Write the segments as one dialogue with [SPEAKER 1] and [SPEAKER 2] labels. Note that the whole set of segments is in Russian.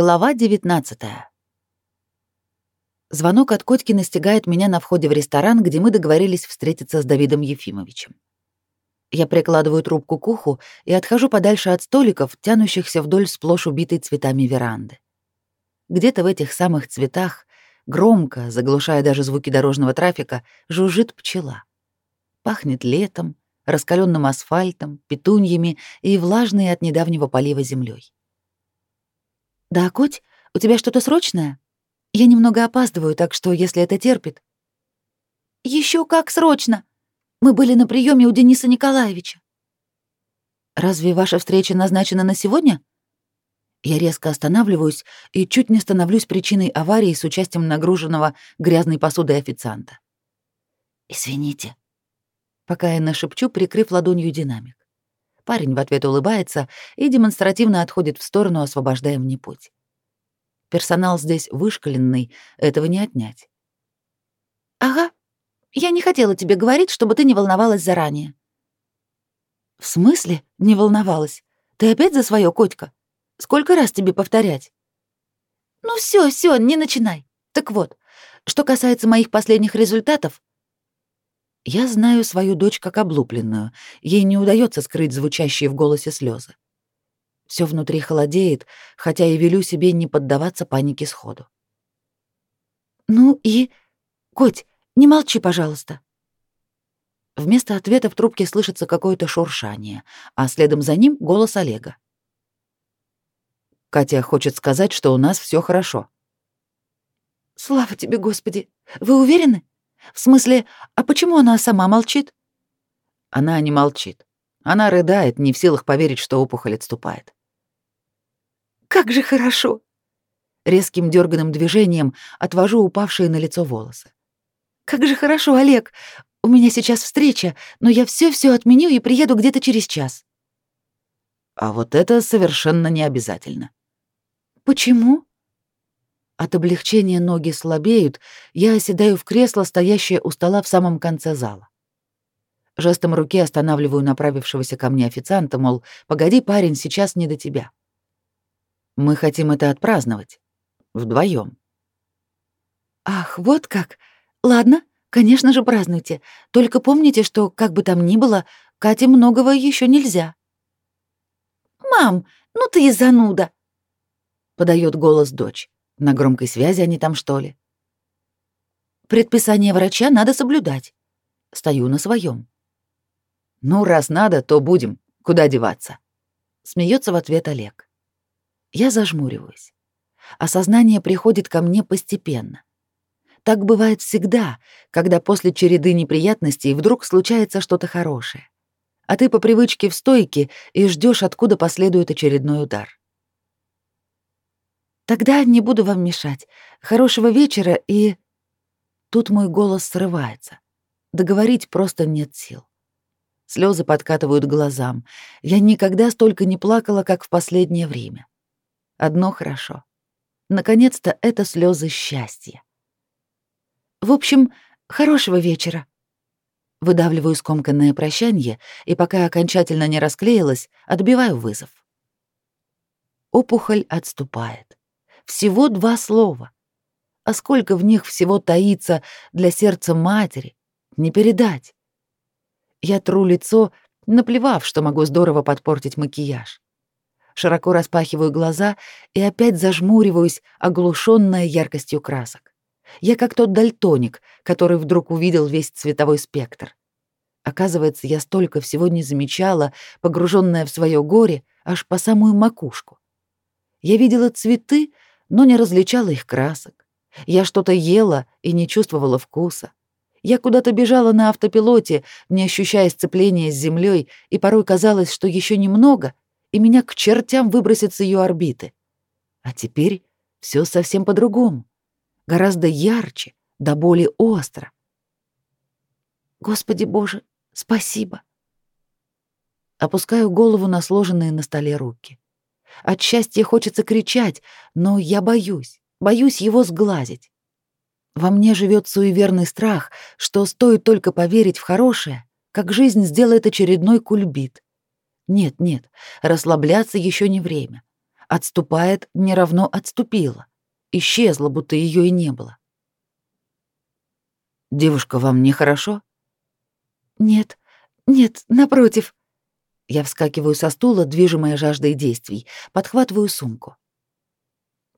[SPEAKER 1] Глава 19. Звонок от Котьки настигает меня на входе в ресторан, где мы договорились встретиться с Давидом Ефимовичем. Я прикладываю трубку к уху и отхожу подальше от столиков, тянущихся вдоль сплошь убитой цветами веранды. Где-то в этих самых цветах, громко, заглушая даже звуки дорожного трафика, жужжит пчела. Пахнет летом, раскаленным асфальтом, петуньями и влажной от недавнего полива землей. «Да, Коть, у тебя что-то срочное? Я немного опаздываю, так что, если это терпит...» Еще как срочно! Мы были на приеме у Дениса Николаевича». «Разве ваша встреча назначена на сегодня?» Я резко останавливаюсь и чуть не становлюсь причиной аварии с участием нагруженного грязной посудой официанта. «Извините», пока я нашепчу, прикрыв ладонью динамик. Парень в ответ улыбается и демонстративно отходит в сторону, освобождая мне путь. Персонал здесь вышкаленный, этого не отнять. «Ага, я не хотела тебе говорить, чтобы ты не волновалась заранее». «В смысле не волновалась? Ты опять за свое, Котька? Сколько раз тебе повторять?» «Ну все, все, не начинай. Так вот, что касается моих последних результатов, я знаю свою дочь как облупленную, ей не удается скрыть звучащие в голосе слезы. Все внутри холодеет, хотя и велю себе не поддаваться панике сходу. «Ну и... Коть, не молчи, пожалуйста». Вместо ответа в трубке слышится какое-то шуршание, а следом за ним голос Олега. Катя хочет сказать, что у нас все хорошо. «Слава тебе, Господи! Вы уверены?» В смысле, а почему она сама молчит? Она не молчит. Она рыдает, не в силах поверить, что опухоль отступает. Как же хорошо. Резким дерганым движением отвожу упавшие на лицо волосы. Как же хорошо, Олег. У меня сейчас встреча, но я все-все отменю и приеду где-то через час. А вот это совершенно не обязательно. Почему? От облегчения ноги слабеют, я оседаю в кресло, стоящее у стола в самом конце зала. Жестом руки останавливаю направившегося ко мне официанта, мол, «Погоди, парень, сейчас не до тебя». Мы хотим это отпраздновать. Вдвоем. «Ах, вот как! Ладно, конечно же, празднуйте. Только помните, что, как бы там ни было, Кате многого еще нельзя». «Мам, ну ты и зануда!» — подает голос дочь. На громкой связи они там, что ли? Предписание врача надо соблюдать. Стою на своем. Ну, раз надо, то будем. Куда деваться? Смеется в ответ Олег. Я зажмуриваюсь. Осознание приходит ко мне постепенно. Так бывает всегда, когда после череды неприятностей вдруг случается что-то хорошее. А ты по привычке в стойке и ждешь, откуда последует очередной удар. Тогда не буду вам мешать. Хорошего вечера и... Тут мой голос срывается. Договорить просто нет сил. Слезы подкатывают глазам. Я никогда столько не плакала, как в последнее время. Одно хорошо. Наконец-то это слезы счастья. В общем, хорошего вечера. Выдавливаю скомканное прощание, и пока окончательно не расклеилась, отбиваю вызов. Опухоль отступает. Всего два слова. А сколько в них всего таится для сердца матери, не передать. Я тру лицо, наплевав, что могу здорово подпортить макияж. Широко распахиваю глаза и опять зажмуриваюсь, оглушенная яркостью красок. Я как тот дальтоник, который вдруг увидел весь цветовой спектр. Оказывается, я столько всего не замечала, погруженная в свое горе аж по самую макушку. Я видела цветы, но не различала их красок. Я что-то ела и не чувствовала вкуса. Я куда-то бежала на автопилоте, не ощущая сцепления с землей, и порой казалось, что еще немного, и меня к чертям выбросит с ее орбиты. А теперь все совсем по-другому. Гораздо ярче, до боли остро. Господи Боже, спасибо. Опускаю голову на сложенные на столе руки. От счастья хочется кричать, но я боюсь, боюсь его сглазить. Во мне живет суеверный страх, что стоит только поверить в хорошее, как жизнь сделает очередной кульбит. Нет, нет, расслабляться еще не время. Отступает, не равно отступила. Исчезла, будто ее и не было. «Девушка, вам нехорошо?»
[SPEAKER 2] «Нет, нет, напротив».
[SPEAKER 1] Я вскакиваю со стула, движимая жаждой действий, подхватываю сумку.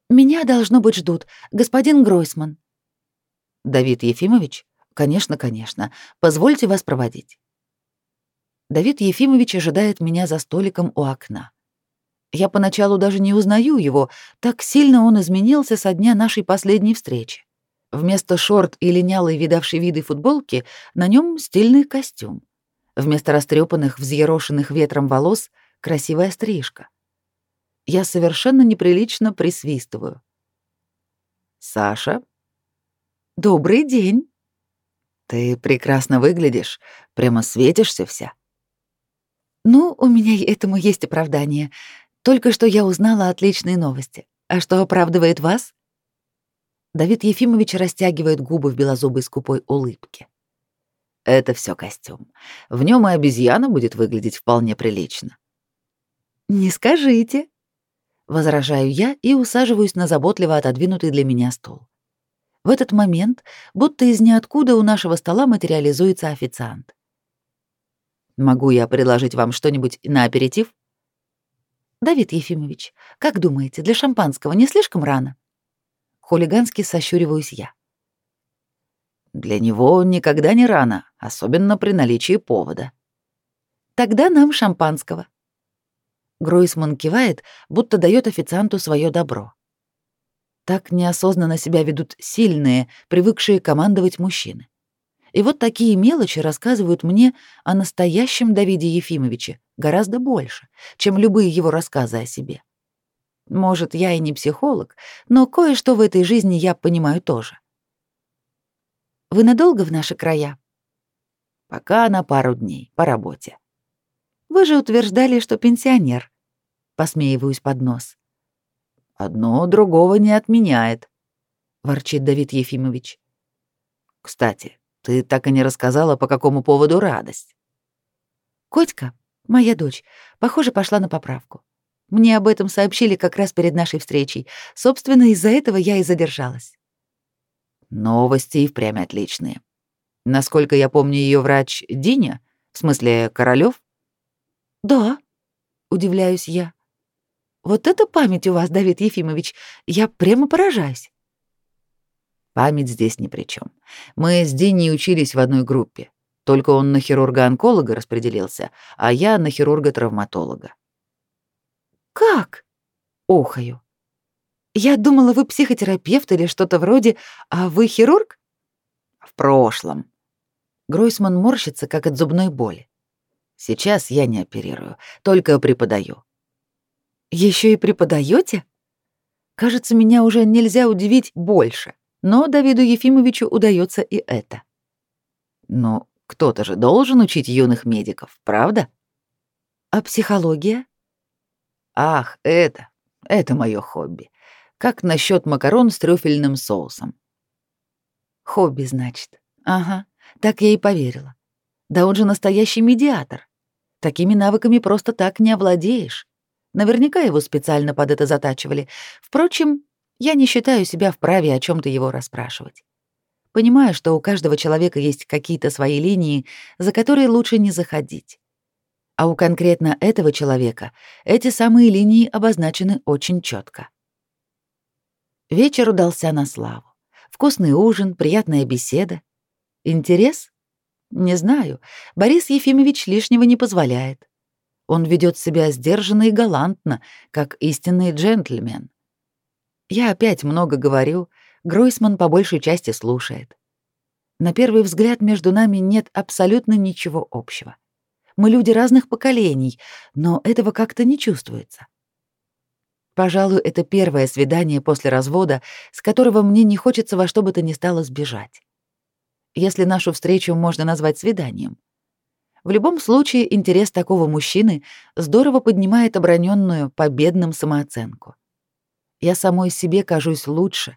[SPEAKER 2] «Меня, должно быть, ждут. Господин Гройсман».
[SPEAKER 1] «Давид Ефимович? Конечно, конечно. Позвольте вас проводить». Давид Ефимович ожидает меня за столиком у окна. Я поначалу даже не узнаю его, так сильно он изменился со дня нашей последней встречи. Вместо шорт и линялой видавшей виды футболки на нем стильный костюм. Вместо растрепанных, взъерошенных ветром волос — красивая стрижка я совершенно неприлично присвистываю. «Саша?» «Добрый день!» «Ты прекрасно выглядишь, прямо светишься вся».
[SPEAKER 2] «Ну, у меня этому есть оправдание. Только что я узнала отличные новости. А что оправдывает вас?»
[SPEAKER 1] Давид Ефимович растягивает губы в белозубой скупой улыбке. «Это все костюм. В нем и обезьяна будет выглядеть вполне прилично».
[SPEAKER 2] «Не скажите»,
[SPEAKER 1] Возражаю я и усаживаюсь на заботливо отодвинутый для меня стол. В этот момент, будто из ниоткуда у нашего стола материализуется официант. «Могу я предложить вам что-нибудь на аперитив?»
[SPEAKER 2] «Давид Ефимович, как думаете, для шампанского не слишком рано?»
[SPEAKER 1] Хулигански сощуриваюсь я. «Для него никогда не рано, особенно при наличии повода».
[SPEAKER 2] «Тогда нам шампанского»,
[SPEAKER 1] Гройсман кивает, будто дает официанту свое добро. Так неосознанно себя ведут сильные, привыкшие командовать мужчины. И вот такие мелочи рассказывают мне о настоящем Давиде Ефимовиче гораздо больше, чем любые его рассказы о себе. Может, я и не психолог, но кое-что в этой жизни я понимаю тоже.
[SPEAKER 2] Вы надолго в наши края?
[SPEAKER 1] Пока на пару дней, по работе.
[SPEAKER 2] Вы же утверждали, что пенсионер. Посмеиваюсь под нос.
[SPEAKER 1] Одно другого не отменяет, ворчит Давид Ефимович. Кстати, ты так и не рассказала, по какому поводу радость.
[SPEAKER 2] Котька, моя дочь, похоже, пошла на поправку. Мне об этом сообщили как раз перед нашей встречей. Собственно, из-за этого я и задержалась.
[SPEAKER 1] Новости и впрямь отличные. Насколько я помню, ее врач Диня, в смысле Королёв,
[SPEAKER 2] «Да», — удивляюсь я. «Вот это память у вас, Давид Ефимович, я прямо поражаюсь».
[SPEAKER 1] Память здесь ни при чем. Мы с Диней учились в одной группе. Только он на хирурга-онколога распределился, а я на хирурга-травматолога.
[SPEAKER 2] «Как?» — охаю. «Я думала, вы психотерапевт или что-то вроде, а вы хирург?»
[SPEAKER 1] «В прошлом». Гройсман морщится, как от зубной боли. Сейчас я не оперирую, только преподаю.
[SPEAKER 2] Еще и преподаете? Кажется, меня уже нельзя удивить больше, но Давиду Ефимовичу удается и это.
[SPEAKER 1] Но кто-то же должен учить юных медиков, правда?
[SPEAKER 2] А психология?
[SPEAKER 1] Ах, это, это мое хобби. Как насчет макарон с трюфельным соусом?
[SPEAKER 2] Хобби, значит. Ага, так я и поверила. Да он же настоящий медиатор. Такими навыками просто так не овладеешь. Наверняка его специально под это затачивали. Впрочем, я не считаю себя вправе о чем то его расспрашивать. Понимаю, что у каждого человека есть какие-то свои линии, за которые лучше не заходить. А у конкретно этого человека эти самые линии обозначены очень четко. Вечер удался на славу. Вкусный ужин, приятная беседа. Интерес? Не знаю. Борис Ефимович лишнего не позволяет. Он ведет себя сдержанно и галантно, как истинный джентльмен. Я опять много говорю, Гройсман по большей части слушает. На первый взгляд между нами нет абсолютно ничего общего. Мы люди разных поколений, но этого как-то не чувствуется. Пожалуй, это первое свидание после развода, с которого мне не хочется во что бы то ни стало сбежать если нашу встречу можно назвать свиданием. В любом случае, интерес такого мужчины здорово поднимает оброненную победным самооценку. Я самой себе кажусь лучше,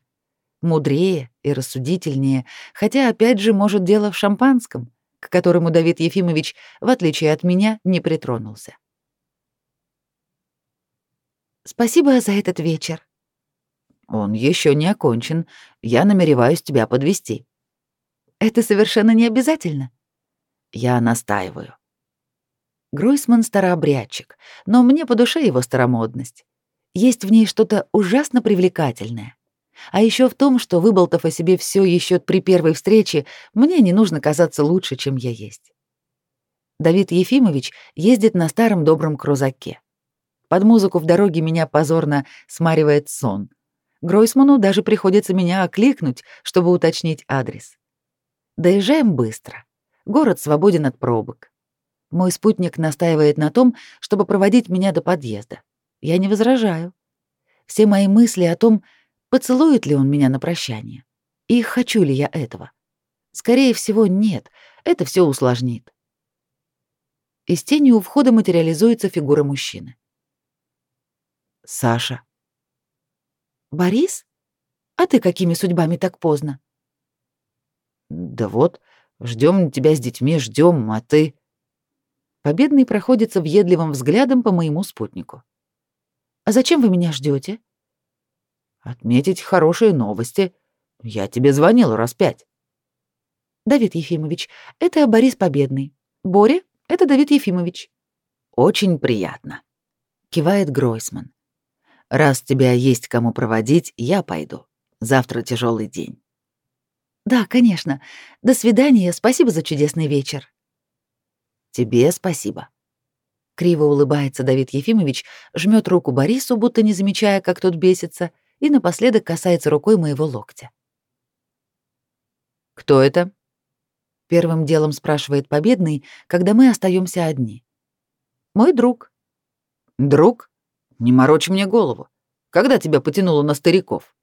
[SPEAKER 2] мудрее и рассудительнее, хотя, опять же, может, дело в шампанском, к которому Давид Ефимович, в отличие от меня, не притронулся. Спасибо за этот вечер.
[SPEAKER 1] Он еще не окончен. Я намереваюсь тебя подвести.
[SPEAKER 2] Это совершенно не обязательно.
[SPEAKER 1] Я настаиваю.
[SPEAKER 2] Гройсман старообрядчик, но мне по душе его старомодность. Есть в ней что-то ужасно привлекательное. А еще в том, что, выболтав о себе все еще при первой встрече, мне не нужно казаться лучше, чем я есть. Давид Ефимович ездит на старом добром крузаке. Под музыку в дороге меня позорно смаривает сон. Гройсману даже приходится меня окликнуть, чтобы уточнить адрес. Доезжаем быстро. Город свободен от пробок. Мой спутник настаивает на том, чтобы проводить меня до подъезда. Я не возражаю. Все мои мысли о том, поцелует ли он меня на прощание, и хочу ли я этого. Скорее всего, нет, это все усложнит. Из тени у входа материализуется фигура мужчины.
[SPEAKER 1] Саша.
[SPEAKER 2] Борис? А ты какими судьбами так поздно?
[SPEAKER 1] Да вот, ждем тебя с детьми, ждем, а ты...
[SPEAKER 2] Победный проходится въедливым взглядом по моему спутнику. А зачем вы меня ждете?
[SPEAKER 1] Отметить хорошие новости. Я тебе звонил раз пять.
[SPEAKER 2] Давид Ефимович, это Борис Победный. Боря, это Давид Ефимович.
[SPEAKER 1] Очень приятно. Кивает Гройсман. Раз тебя есть кому проводить, я пойду. Завтра тяжелый день.
[SPEAKER 2] Да, конечно. До свидания. Спасибо за чудесный вечер.
[SPEAKER 1] Тебе спасибо.
[SPEAKER 2] Криво улыбается Давид Ефимович, жмет руку Борису, будто не замечая, как тот бесится, и напоследок касается рукой моего локтя.
[SPEAKER 1] «Кто это?»
[SPEAKER 2] Первым делом спрашивает Победный, когда мы остаемся одни. «Мой друг».
[SPEAKER 1] «Друг? Не морочь мне голову. Когда тебя потянуло на стариков?»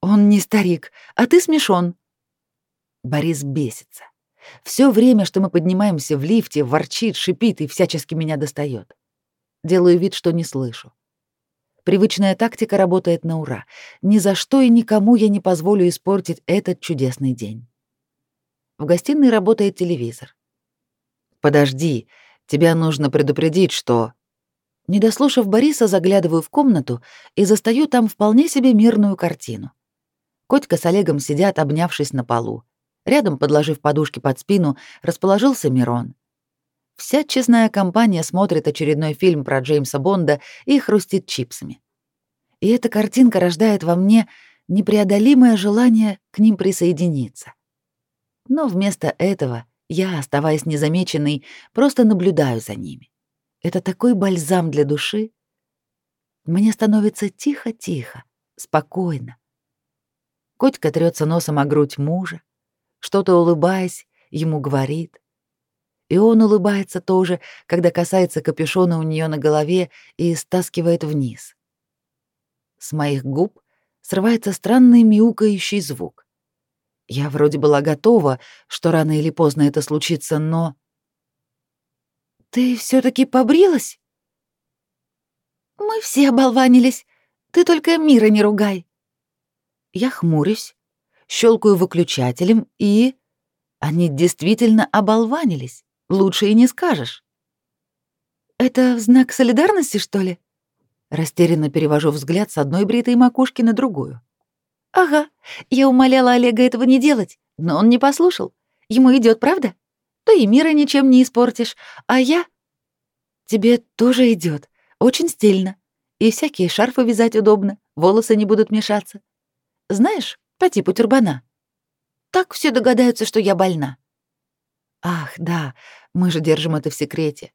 [SPEAKER 2] «Он не старик, а ты смешон». Борис бесится. Все время, что мы поднимаемся в лифте, ворчит, шипит и всячески меня достает. Делаю вид, что не слышу. Привычная тактика работает на ура. Ни за что и никому я не позволю испортить этот чудесный день. В гостиной работает телевизор.
[SPEAKER 1] «Подожди, тебя нужно предупредить, что...»
[SPEAKER 2] Не дослушав Бориса, заглядываю в комнату и застаю там вполне себе мирную картину. Котька с Олегом сидят, обнявшись на полу. Рядом, подложив подушки под спину, расположился Мирон. Вся честная компания смотрит очередной фильм про Джеймса Бонда и хрустит чипсами. И эта картинка рождает во мне непреодолимое желание к ним присоединиться. Но вместо этого я, оставаясь незамеченной, просто наблюдаю за ними. Это такой бальзам для души. Мне становится тихо-тихо, спокойно. Котька трется носом о грудь мужа, что-то улыбаясь, ему говорит. И он улыбается тоже, когда касается капюшона у нее на голове и стаскивает вниз. С моих губ срывается странный мяукающий звук. Я вроде была готова, что рано или поздно это случится, но... «Ты все таки побрилась?» «Мы все оболванились. Ты только мира не ругай». Я хмурюсь, щелкаю выключателем и... Они действительно оболванились. Лучше и не скажешь. «Это знак солидарности, что ли?» Растерянно перевожу взгляд с одной бритой макушки на другую. «Ага, я умоляла Олега этого не делать, но он не послушал. Ему идет, правда? То и мира ничем не испортишь, а я...» «Тебе тоже идет, очень стильно. И всякие шарфы вязать удобно, волосы не будут мешаться. Знаешь, по типу тюрбана. Так все догадаются, что я больна. Ах, да, мы же держим это в секрете.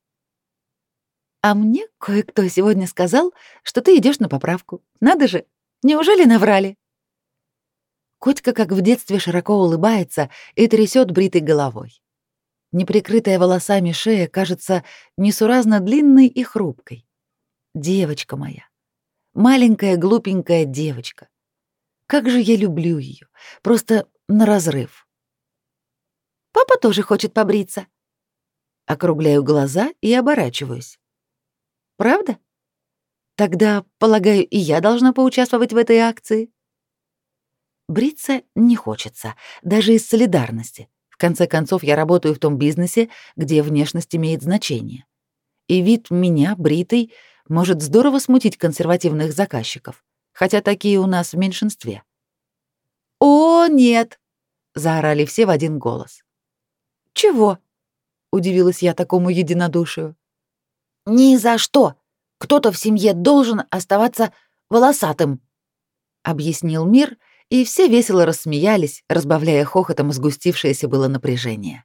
[SPEAKER 2] А мне кое-кто сегодня сказал, что ты идешь на поправку. Надо же, неужели наврали? Котька, как в детстве, широко улыбается и трясет бритой головой. Неприкрытая волосами шея кажется несуразно длинной и хрупкой. Девочка моя. Маленькая глупенькая девочка. Как же я люблю ее, просто на разрыв. Папа тоже хочет побриться. Округляю глаза и оборачиваюсь. Правда? Тогда, полагаю, и я должна поучаствовать в этой акции. Бриться не хочется, даже из солидарности. В конце концов, я работаю в том бизнесе, где внешность имеет значение. И вид меня, бритой,
[SPEAKER 1] может здорово смутить консервативных заказчиков, хотя такие у нас в меньшинстве.
[SPEAKER 2] «О, нет!»
[SPEAKER 1] — заорали все в один голос.
[SPEAKER 2] «Чего?» — удивилась я такому единодушию. «Ни за что! Кто-то в семье должен оставаться волосатым!» — объяснил мир, и все весело рассмеялись, разбавляя хохотом сгустившееся было напряжение.